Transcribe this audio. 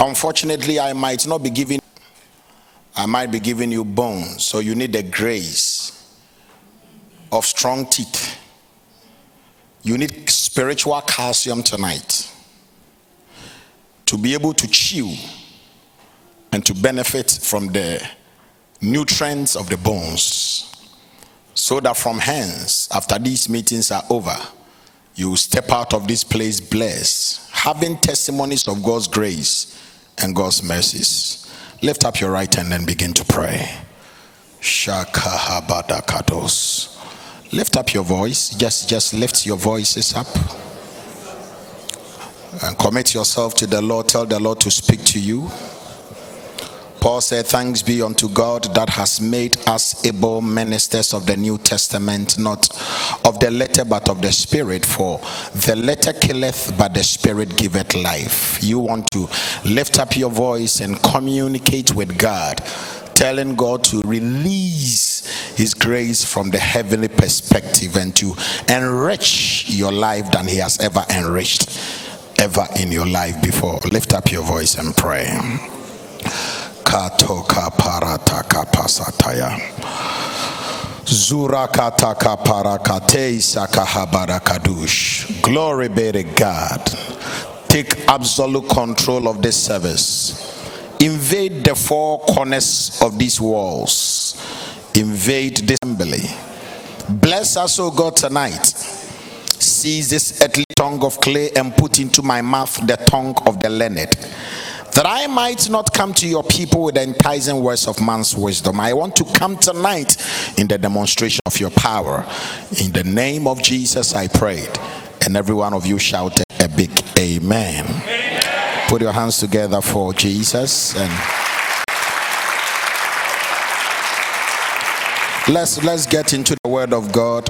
Unfortunately, I might not be giving I might be giving you bones, so you need the grace of strong teeth. You need spiritual calcium tonight to be able to chew and to benefit from the nutrients of the bones. So that from hence, after these meetings are over, you step out of this place blessed, having testimonies of God's grace and God's mercies. Lift up your right hand and begin to pray. Shakahabadakados. Lift up your voice. Just just lift your voices up. And commit yourself to the Lord. Tell the Lord to speak to you. Paul said, Thanks be unto God that has made us able ministers of the New Testament, not of the letter, but of the Spirit. For the letter killeth, but the Spirit giveth life. You want to lift up your voice and communicate with God, telling God to release His grace from the heavenly perspective and to enrich your life than He has ever enriched ever in your life before. Lift up your voice and pray. Katoka parataka pasataya. Zurakataka parakate sakahabarakadush. Glory be to God. Take absolute control of this service. Invade the four corners of these walls. Invade this assembly. Bless us, O God, tonight. Seize this earthly tongue of clay and put into my mouth the tongue of the learned that I might not come to your people with the enticing words of man's wisdom. I want to come tonight in the demonstration of your power. In the name of Jesus, I prayed. And every one of you shouted a big amen. amen. Put your hands together for Jesus and let's let's get into the word of God.